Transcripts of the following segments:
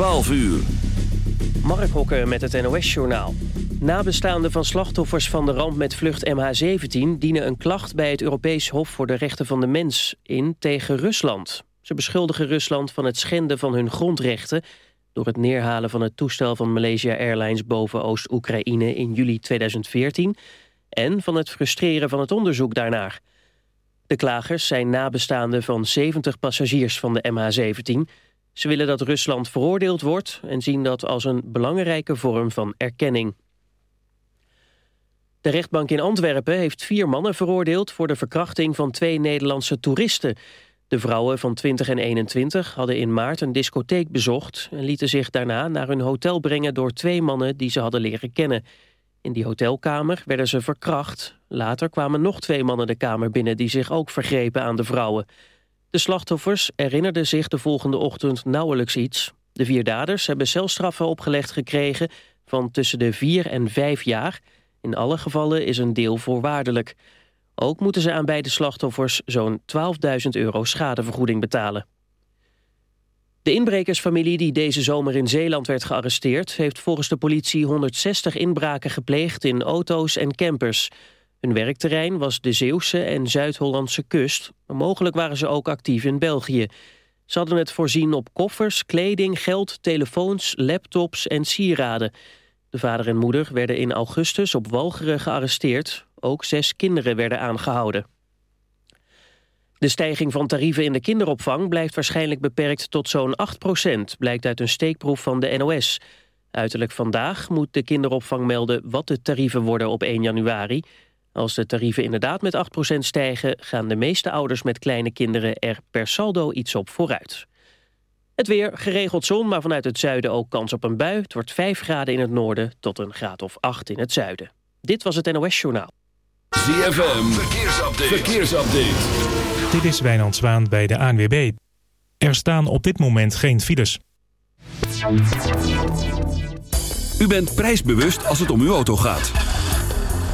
12 uur. Mark Hokker met het NOS-journaal. Nabestaanden van slachtoffers van de ramp met vlucht MH17... dienen een klacht bij het Europees Hof voor de Rechten van de Mens in tegen Rusland. Ze beschuldigen Rusland van het schenden van hun grondrechten... door het neerhalen van het toestel van Malaysia Airlines boven Oost-Oekraïne in juli 2014... en van het frustreren van het onderzoek daarnaar. De klagers zijn nabestaanden van 70 passagiers van de MH17... Ze willen dat Rusland veroordeeld wordt en zien dat als een belangrijke vorm van erkenning. De rechtbank in Antwerpen heeft vier mannen veroordeeld... voor de verkrachting van twee Nederlandse toeristen. De vrouwen van 20 en 21 hadden in maart een discotheek bezocht... en lieten zich daarna naar hun hotel brengen door twee mannen die ze hadden leren kennen. In die hotelkamer werden ze verkracht. Later kwamen nog twee mannen de kamer binnen die zich ook vergrepen aan de vrouwen. De slachtoffers herinnerden zich de volgende ochtend nauwelijks iets. De vier daders hebben celstraffen opgelegd gekregen van tussen de vier en vijf jaar. In alle gevallen is een deel voorwaardelijk. Ook moeten ze aan beide slachtoffers zo'n 12.000 euro schadevergoeding betalen. De inbrekersfamilie die deze zomer in Zeeland werd gearresteerd... heeft volgens de politie 160 inbraken gepleegd in auto's en campers... Hun werkterrein was de Zeeuwse en Zuid-Hollandse kust. Maar mogelijk waren ze ook actief in België. Ze hadden het voorzien op koffers, kleding, geld, telefoons, laptops en sieraden. De vader en moeder werden in augustus op Walcheren gearresteerd. Ook zes kinderen werden aangehouden. De stijging van tarieven in de kinderopvang blijft waarschijnlijk beperkt tot zo'n 8% blijkt uit een steekproef van de NOS. Uiterlijk vandaag moet de kinderopvang melden wat de tarieven worden op 1 januari. Als de tarieven inderdaad met 8% stijgen... gaan de meeste ouders met kleine kinderen er per saldo iets op vooruit. Het weer, geregeld zon, maar vanuit het zuiden ook kans op een bui. Het wordt 5 graden in het noorden tot een graad of 8 in het zuiden. Dit was het NOS Journaal. ZFM, verkeersupdate. verkeersupdate. Dit is Wijnand Zwaan bij de ANWB. Er staan op dit moment geen files. U bent prijsbewust als het om uw auto gaat.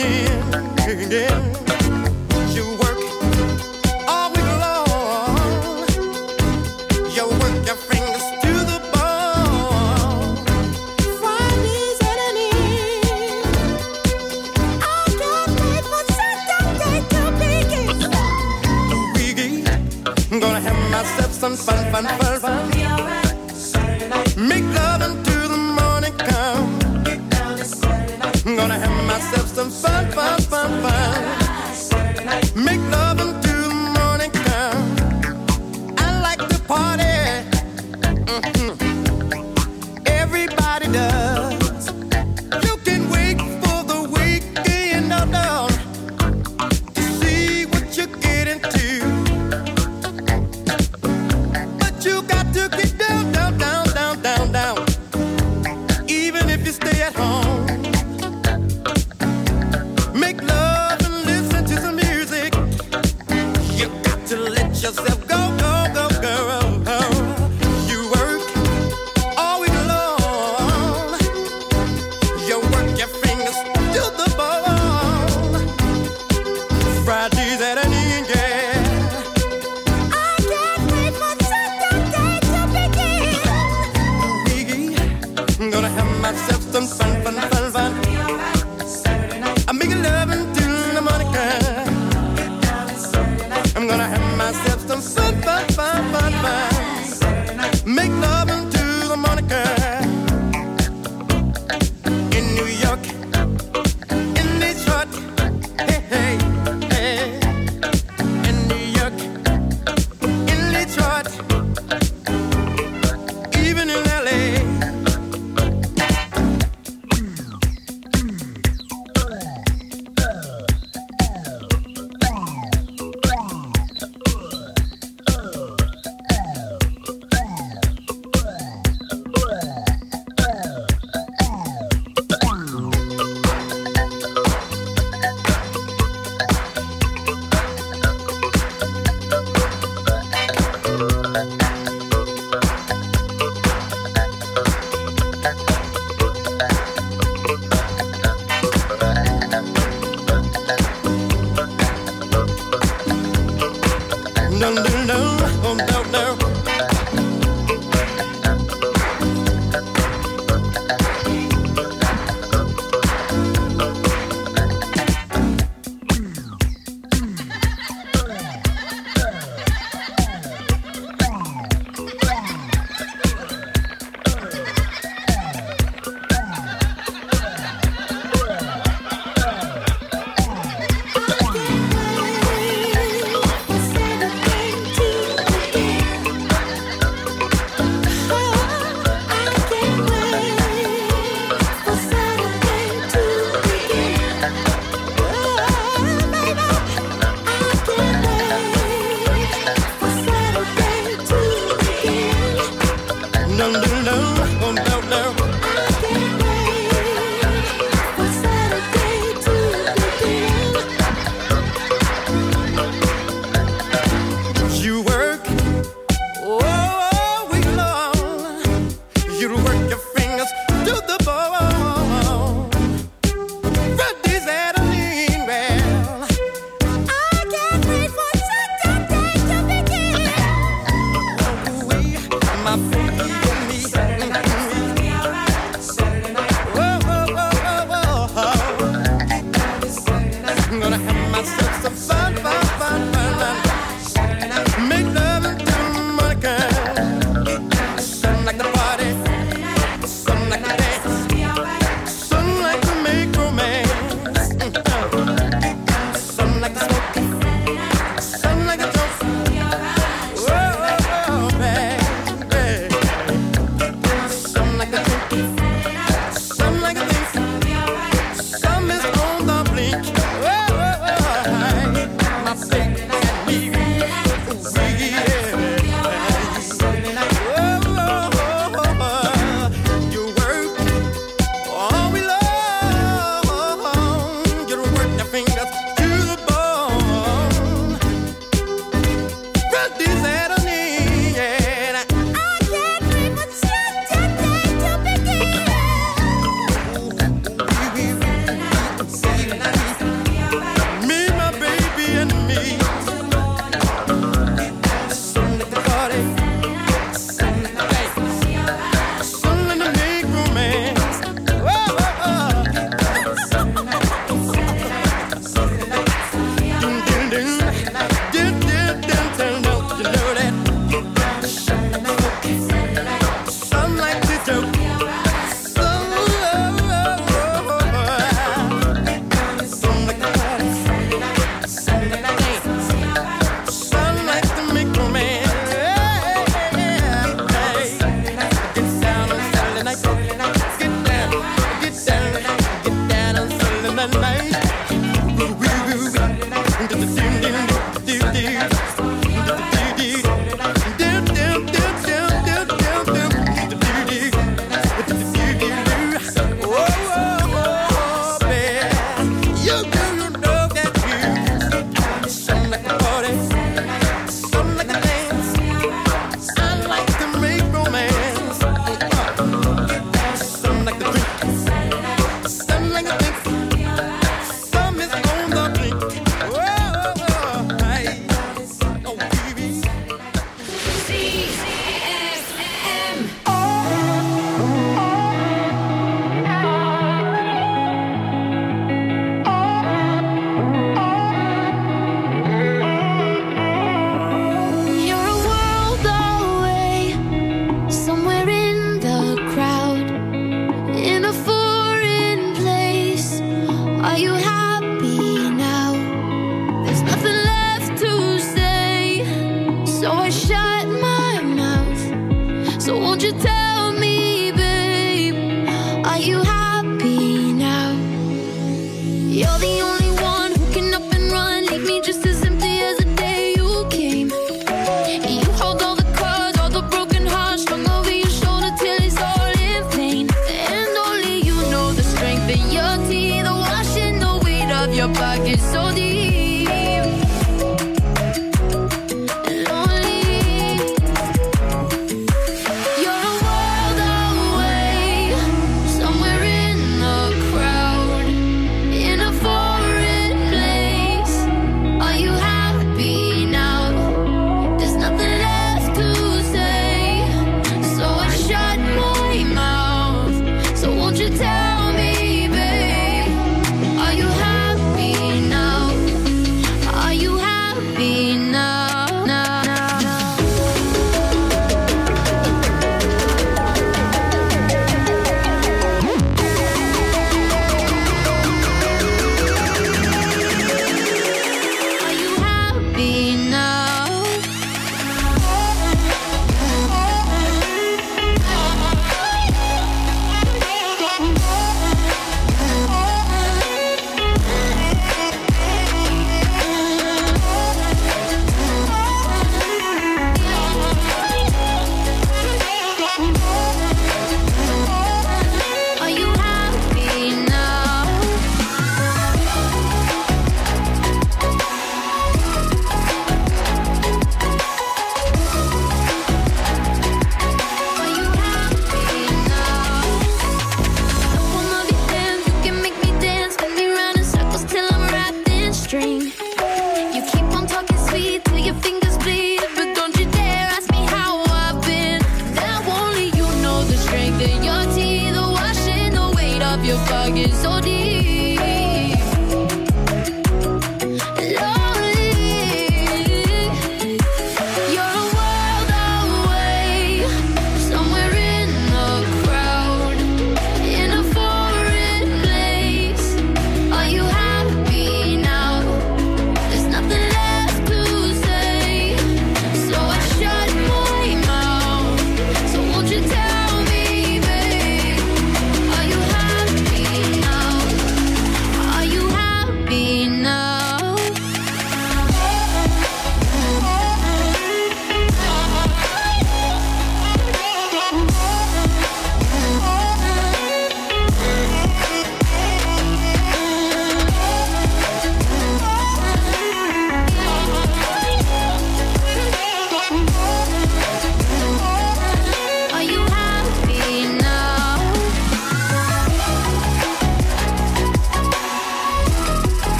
again, again. You work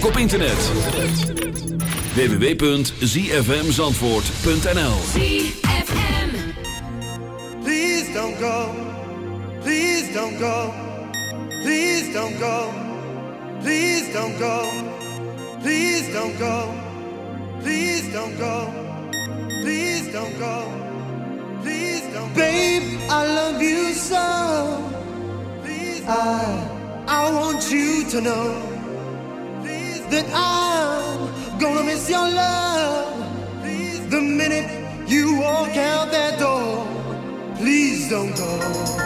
ook op internet. www.zfmzandvoort.nl ZFM Please don't go. Please don't go. Please don't go. Please don't go. Please don't go. Please don't go. Please don't go. Please don't go. Babe, I love you so. Please I, I want you to know. minute you walk out that door, please don't go.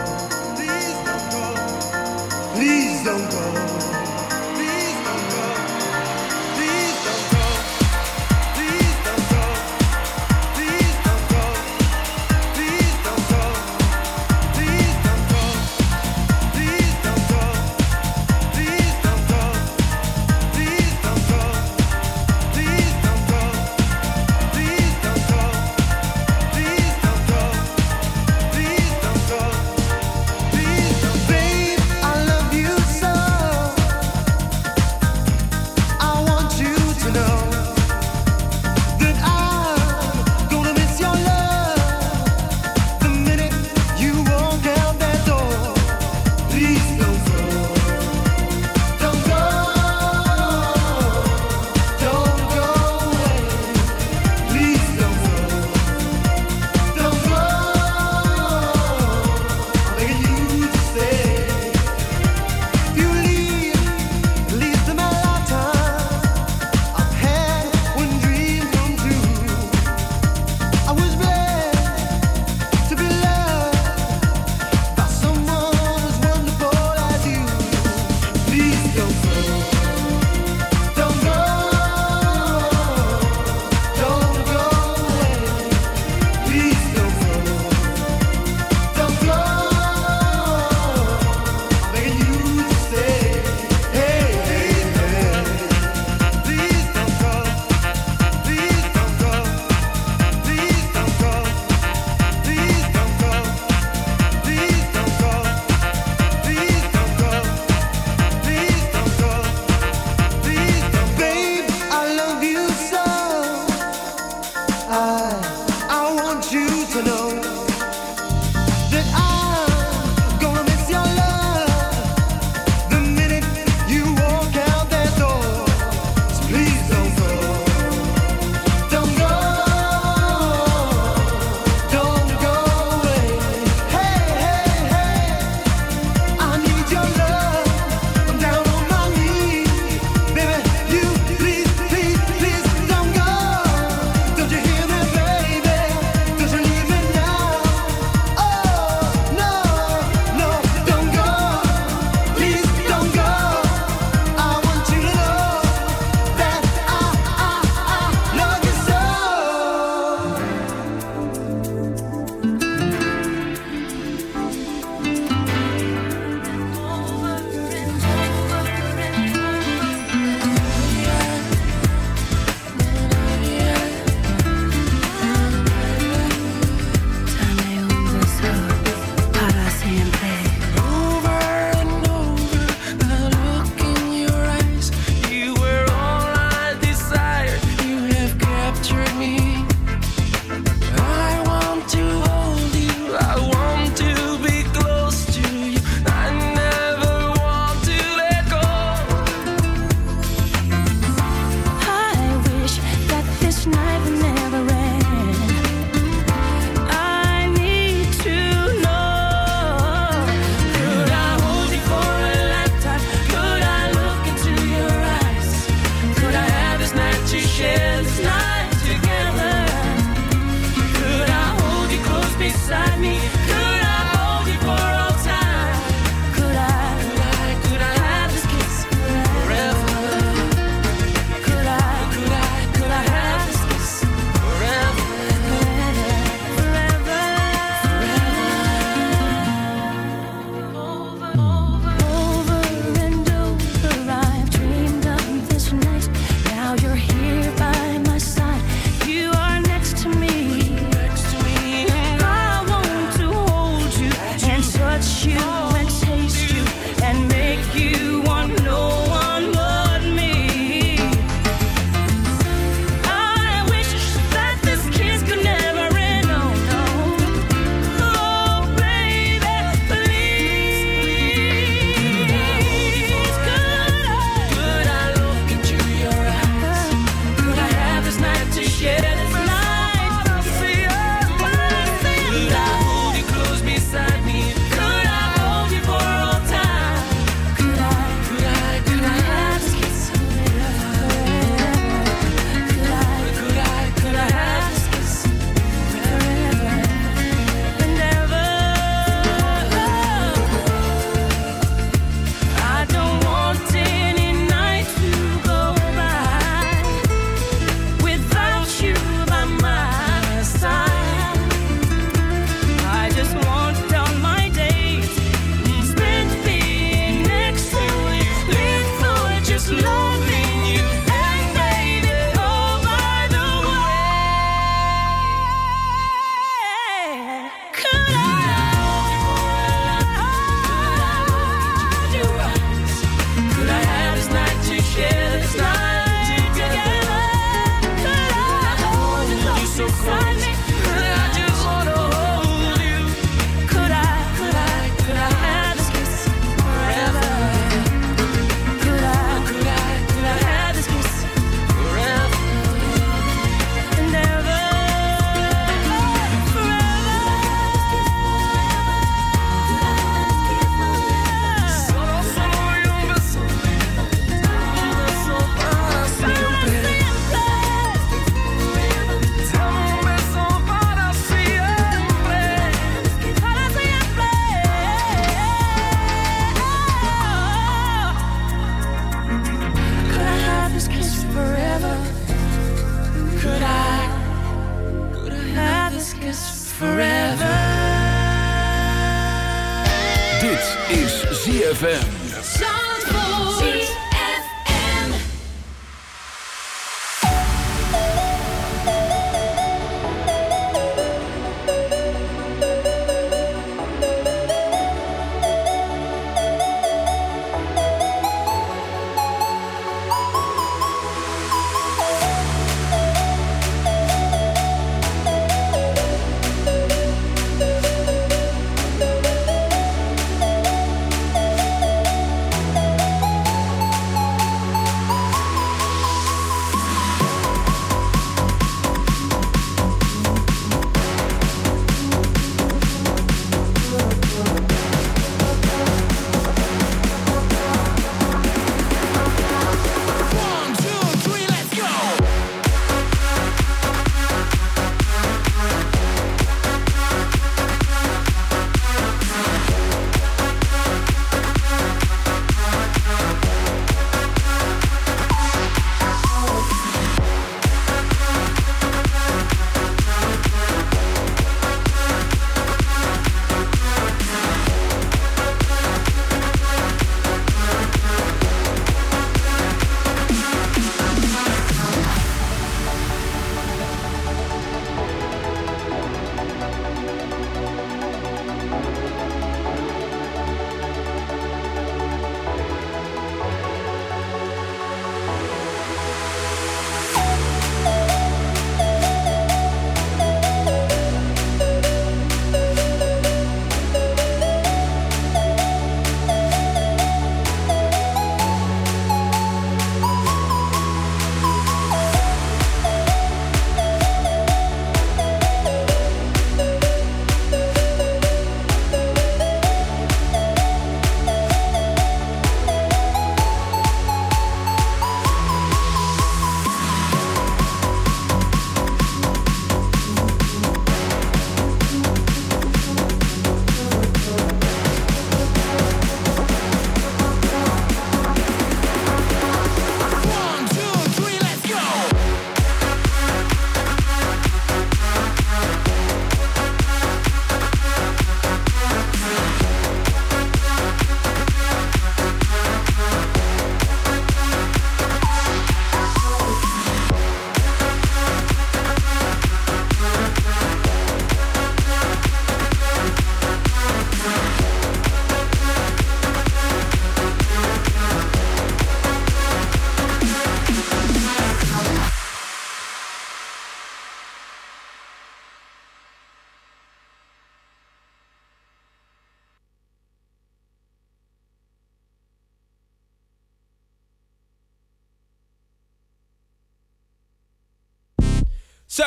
you're here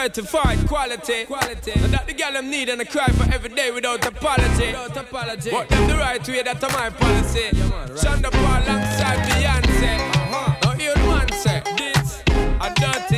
certified quality. quality. And that the girl I'm need and I cry for every day without apology. Without apology. But them the right way, that's my policy. Yeah, man, right. Shonda Paul alongside Beyonce. Uh-huh. Now you man say this, a dirty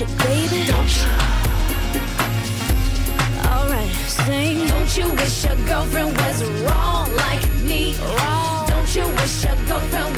you, baby? Don't you? Alright, same. Don't you wish your girlfriend was wrong like me? Wrong. Don't you wish your girlfriend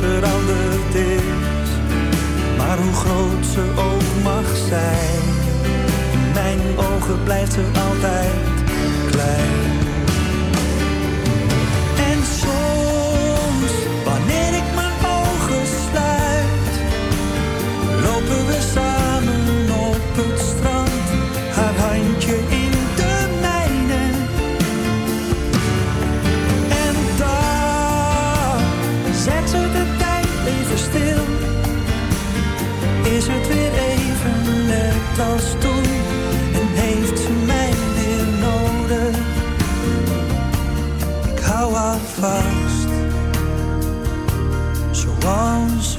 veranderd is. Maar hoe groot ze ook mag zijn, in mijn ogen blijft ze altijd klein.